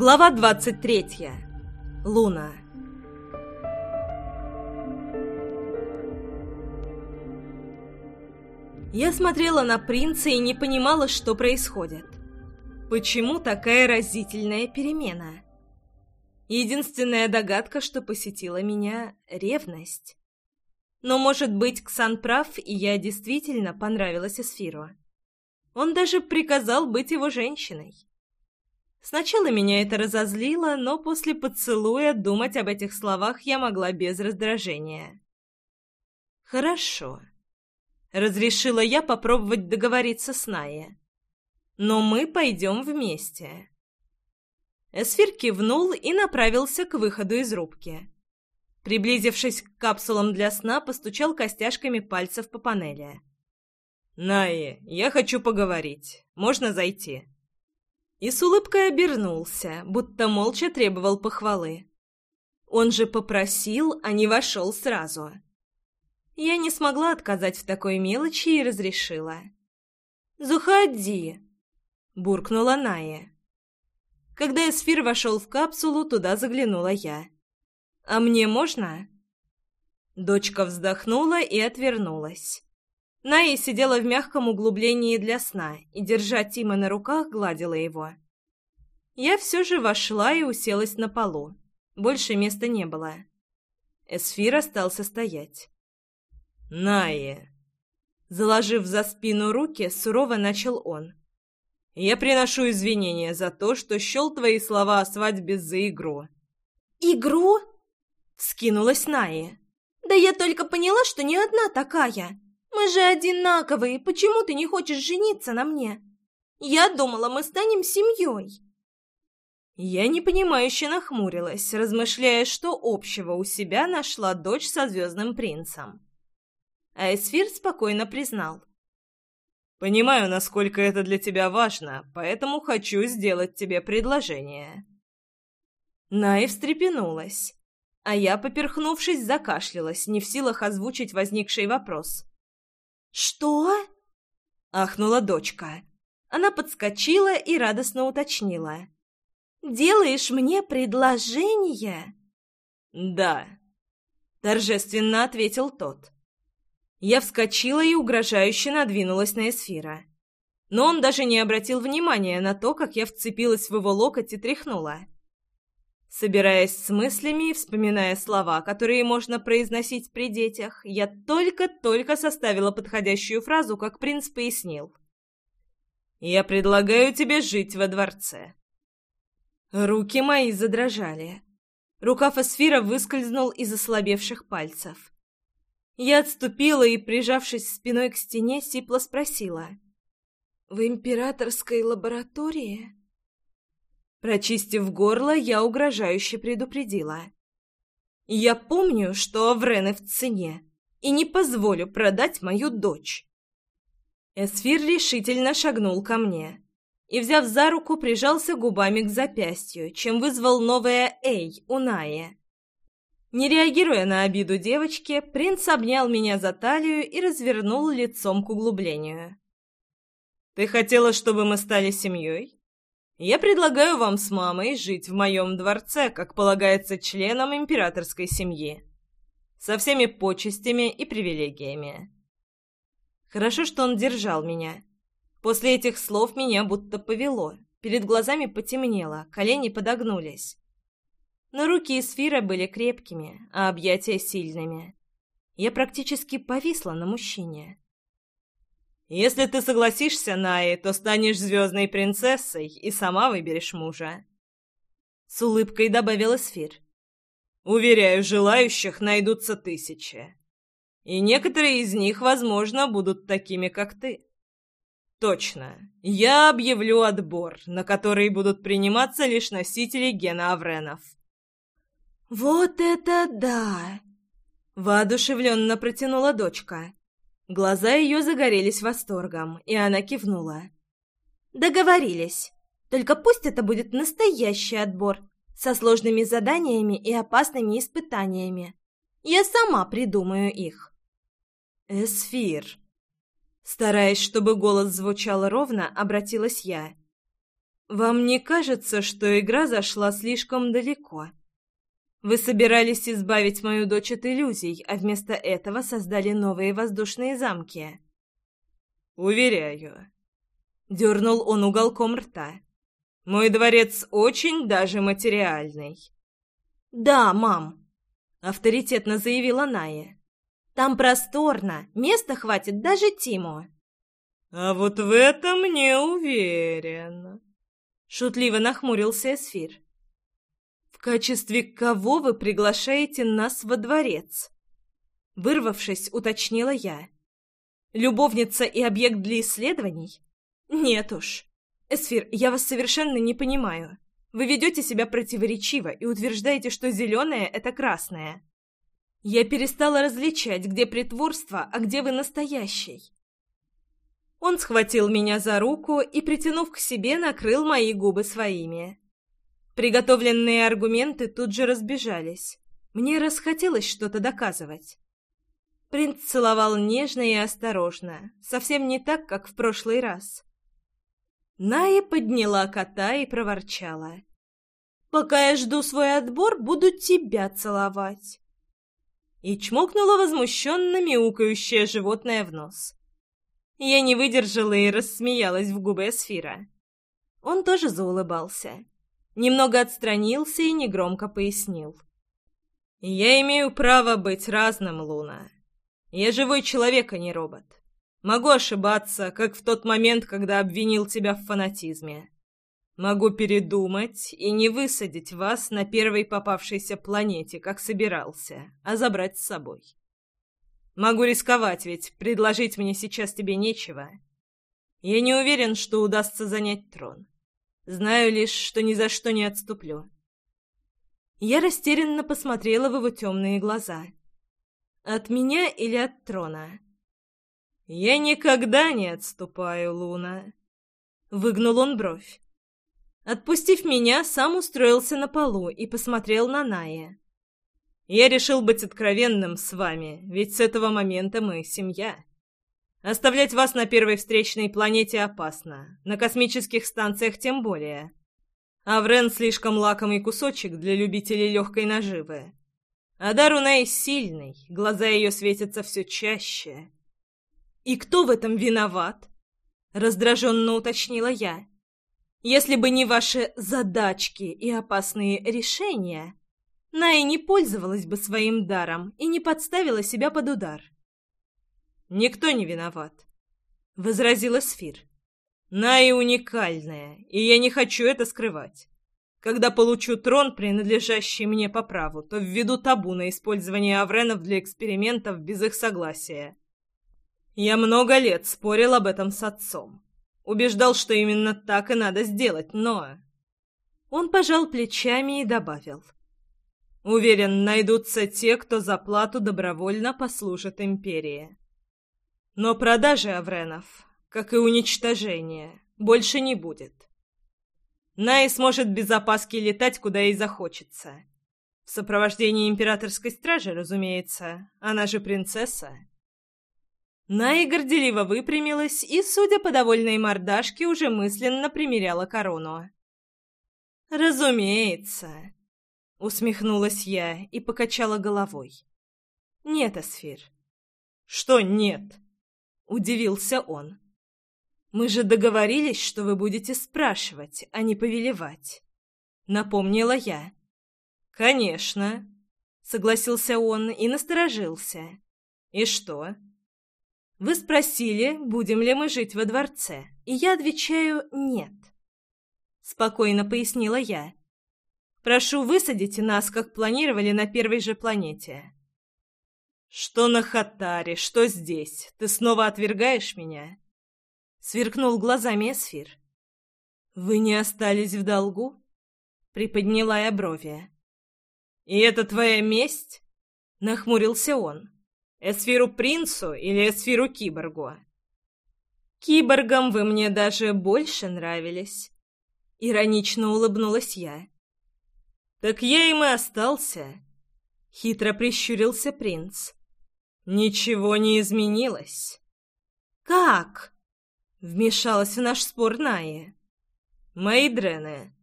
Глава 23. Луна. Я смотрела на принца и не понимала, что происходит. Почему такая разительная перемена? Единственная догадка, что посетила меня — ревность. Но, может быть, Ксан прав, и я действительно понравилась Эсфиру. Он даже приказал быть его женщиной. Сначала меня это разозлило, но после поцелуя думать об этих словах я могла без раздражения. «Хорошо», — разрешила я попробовать договориться с Найе. «Но мы пойдем вместе». Эсфир кивнул и направился к выходу из рубки. Приблизившись к капсулам для сна, постучал костяшками пальцев по панели. «Найе, я хочу поговорить. Можно зайти?» И с улыбкой обернулся, будто молча требовал похвалы. Он же попросил, а не вошел сразу. Я не смогла отказать в такой мелочи и разрешила. «Заходи!» — буркнула Ная. Когда Эсфир вошел в капсулу, туда заглянула я. «А мне можно?» Дочка вздохнула и отвернулась. Ная сидела в мягком углублении для сна и, держа Тима на руках, гладила его. Я все же вошла и уселась на полу. Больше места не было. Эсфир остался стоять. «Найе!» Заложив за спину руки, сурово начал он. «Я приношу извинения за то, что счел твои слова о свадьбе за игру». «Игру?» — скинулась Найя. «Да я только поняла, что не одна такая. Мы же одинаковые, почему ты не хочешь жениться на мне? Я думала, мы станем семьей». Я непонимающе нахмурилась, размышляя, что общего у себя нашла дочь со звездным принцем. А Эсфир спокойно признал. «Понимаю, насколько это для тебя важно, поэтому хочу сделать тебе предложение». Най встрепенулась, а я, поперхнувшись, закашлялась, не в силах озвучить возникший вопрос. «Что?» — ахнула дочка. Она подскочила и радостно уточнила. «Делаешь мне предложение?» «Да», — торжественно ответил тот. Я вскочила и угрожающе надвинулась на Эсфира. Но он даже не обратил внимания на то, как я вцепилась в его локоть и тряхнула. Собираясь с мыслями и вспоминая слова, которые можно произносить при детях, я только-только составила подходящую фразу, как принц пояснил. «Я предлагаю тебе жить во дворце». Руки мои задрожали. Рукав Эсфира выскользнул из ослабевших пальцев. Я отступила и, прижавшись спиной к стене, сипло спросила. «В императорской лаборатории?» Прочистив горло, я угрожающе предупредила. «Я помню, что Аврены в цене, и не позволю продать мою дочь». Эсфир решительно шагнул ко мне и, взяв за руку, прижался губами к запястью, чем вызвал новое «Эй» у Наи. Не реагируя на обиду девочки, принц обнял меня за талию и развернул лицом к углублению. «Ты хотела, чтобы мы стали семьей?» Я предлагаю вам с мамой жить в моем дворце, как полагается членам императорской семьи. Со всеми почестями и привилегиями. Хорошо, что он держал меня. После этих слов меня будто повело. Перед глазами потемнело, колени подогнулись. Но руки Эсфира были крепкими, а объятия сильными. Я практически повисла на мужчине. Если ты согласишься, Наи, то станешь звездной принцессой и сама выберешь мужа. С улыбкой добавил Эсфир. Уверяю, желающих найдутся тысячи. И некоторые из них, возможно, будут такими, как ты. Точно. Я объявлю отбор, на который будут приниматься лишь носители гена Авренов. Вот это да! Воодушевленно протянула дочка. Глаза ее загорелись восторгом, и она кивнула. «Договорились. Только пусть это будет настоящий отбор, со сложными заданиями и опасными испытаниями. Я сама придумаю их». «Эсфир». Стараясь, чтобы голос звучал ровно, обратилась я. вам не кажется, что игра зашла слишком далеко? Вы собирались избавить мою дочь от иллюзий, а вместо этого создали новые воздушные замки. Уверяю. Дернул он уголком рта. Мой дворец очень даже материальный. Да, мам, авторитетно заявила Ная. Там просторно, места хватит даже Тиму. А вот в этом не уверен. Шутливо нахмурился Эсфир. «В качестве кого вы приглашаете нас во дворец?» Вырвавшись, уточнила я. «Любовница и объект для исследований? Нет уж. Эсфир, я вас совершенно не понимаю. Вы ведете себя противоречиво и утверждаете, что зеленое — это красное. Я перестала различать, где притворство, а где вы настоящий. Он схватил меня за руку и, притянув к себе, накрыл мои губы своими. Приготовленные аргументы тут же разбежались. Мне расхотелось что-то доказывать. Принц целовал нежно и осторожно, совсем не так, как в прошлый раз. Ная подняла кота и проворчала. «Пока я жду свой отбор, буду тебя целовать!» И чмокнула возмущенно мяукающее животное в нос. Я не выдержала и рассмеялась в губы Эсфира. Он тоже заулыбался. Немного отстранился и негромко пояснил. «Я имею право быть разным, Луна. Я живой человек, а не робот. Могу ошибаться, как в тот момент, когда обвинил тебя в фанатизме. Могу передумать и не высадить вас на первой попавшейся планете, как собирался, а забрать с собой. Могу рисковать, ведь предложить мне сейчас тебе нечего. Я не уверен, что удастся занять трон. Знаю лишь, что ни за что не отступлю. Я растерянно посмотрела в его темные глаза. От меня или от трона? Я никогда не отступаю, Луна. Выгнул он бровь. Отпустив меня, сам устроился на полу и посмотрел на Ная. Я решил быть откровенным с вами, ведь с этого момента мы семья. Оставлять вас на первой встречной планете опасно, на космических станциях тем более. Аврен слишком лакомый кусочек для любителей легкой наживы. А Дарунай сильный, глаза ее светятся все чаще. «И кто в этом виноват?» — раздраженно уточнила я. «Если бы не ваши задачки и опасные решения, Ная не пользовалась бы своим даром и не подставила себя под удар. «Никто не виноват», — возразила Сфир. «Ная уникальная, и я не хочу это скрывать. Когда получу трон, принадлежащий мне по праву, то введу табу на использование авренов для экспериментов без их согласия. Я много лет спорил об этом с отцом. Убеждал, что именно так и надо сделать, но...» Он пожал плечами и добавил. Уверен, найдутся те, кто за плату добровольно послужит империи. Но продажи Авренов, как и уничтожение, больше не будет. Най сможет без опаски летать, куда ей захочется. В сопровождении императорской стражи, разумеется, она же принцесса. Най горделиво выпрямилась и, судя по довольной мордашке, уже мысленно примеряла корону. «Разумеется», Усмехнулась я и покачала головой. «Нет, Асфир». «Что нет?» Удивился он. «Мы же договорились, что вы будете спрашивать, а не повелевать». Напомнила я. «Конечно», — согласился он и насторожился. «И что?» «Вы спросили, будем ли мы жить во дворце, и я отвечаю «нет». Спокойно пояснила я. Прошу, высадите нас, как планировали, на первой же планете. Что на Хатаре, что здесь? Ты снова отвергаешь меня? Сверкнул глазами Эсфир. Вы не остались в долгу? Приподняла я брови. И это твоя месть? Нахмурился он. Эсфиру принцу или Эсфиру киборгу? Киборгам вы мне даже больше нравились. Иронично улыбнулась я. «Так я им и остался», — хитро прищурился принц. «Ничего не изменилось». «Как?» — вмешалась в наш спор Ная. «Мои дрены».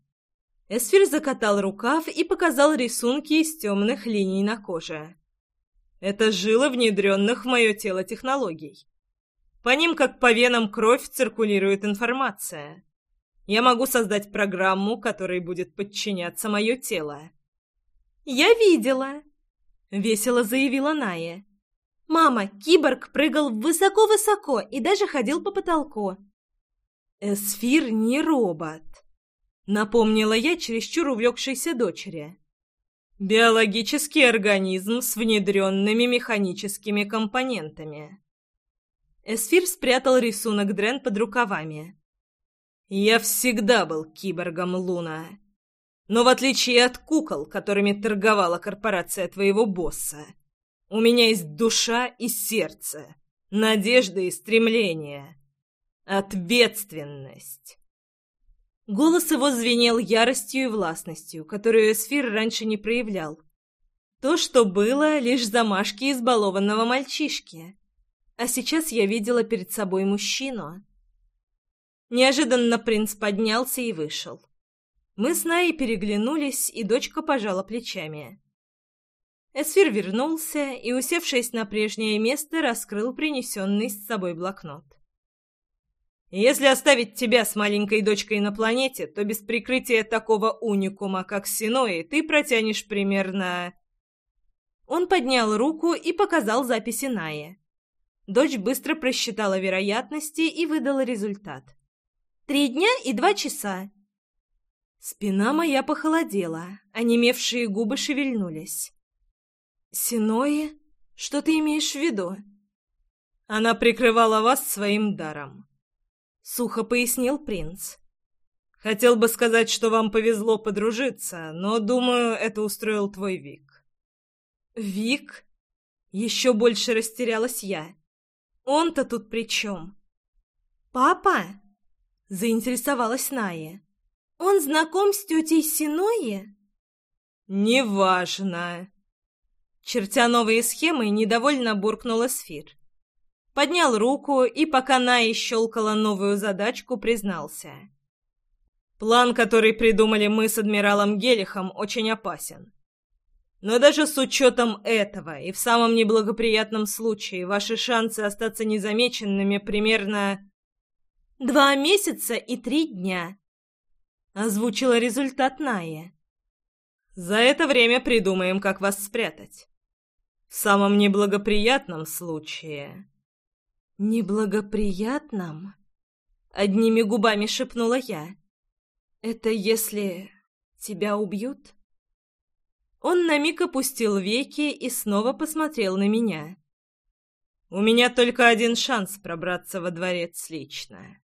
Эсфир закатал рукав и показал рисунки из темных линий на коже. Это жилы внедренных в мое тело технологий. По ним, как по венам кровь, циркулирует информация. Я могу создать программу, которой будет подчиняться мое тело. «Я видела!» — весело заявила Ная. «Мама, киборг прыгал высоко-высоко и даже ходил по потолку». «Эсфир не робот», — напомнила я чересчур увлекшейся дочери. «Биологический организм с внедренными механическими компонентами». Эсфир спрятал рисунок Дрен под рукавами. «Я всегда был киборгом, Луна. Но в отличие от кукол, которыми торговала корпорация твоего босса, у меня есть душа и сердце, надежда и стремление, ответственность». Голос его звенел яростью и властностью, которую Эсфир раньше не проявлял. То, что было, лишь замашки избалованного мальчишки. А сейчас я видела перед собой мужчину. Неожиданно принц поднялся и вышел. Мы с Наей переглянулись, и дочка пожала плечами. Эсфир вернулся и, усевшись на прежнее место, раскрыл принесенный с собой блокнот. «Если оставить тебя с маленькой дочкой на планете, то без прикрытия такого уникума, как Синои, ты протянешь примерно...» Он поднял руку и показал записи Наи. Дочь быстро просчитала вероятности и выдала результат. Три дня и два часа. Спина моя похолодела, а немевшие губы шевельнулись. «Синои? Что ты имеешь в виду?» «Она прикрывала вас своим даром», — сухо пояснил принц. «Хотел бы сказать, что вам повезло подружиться, но, думаю, это устроил твой Вик». «Вик?» Еще больше растерялась я. «Он-то тут при чем?» «Папа?» заинтересовалась Ная. «Он знаком с тетей Синои?» «Неважно». Чертя новые схемы, недовольно буркнула Сфир. Поднял руку и, пока Ная щелкала новую задачку, признался. «План, который придумали мы с адмиралом Гелихом, очень опасен. Но даже с учетом этого и в самом неблагоприятном случае ваши шансы остаться незамеченными примерно Два месяца и три дня. Озвучила результат Ная. За это время придумаем, как вас спрятать. В самом неблагоприятном случае... Неблагоприятном? Одними губами шепнула я. Это если тебя убьют? Он на миг опустил веки и снова посмотрел на меня. У меня только один шанс пробраться во дворец лично.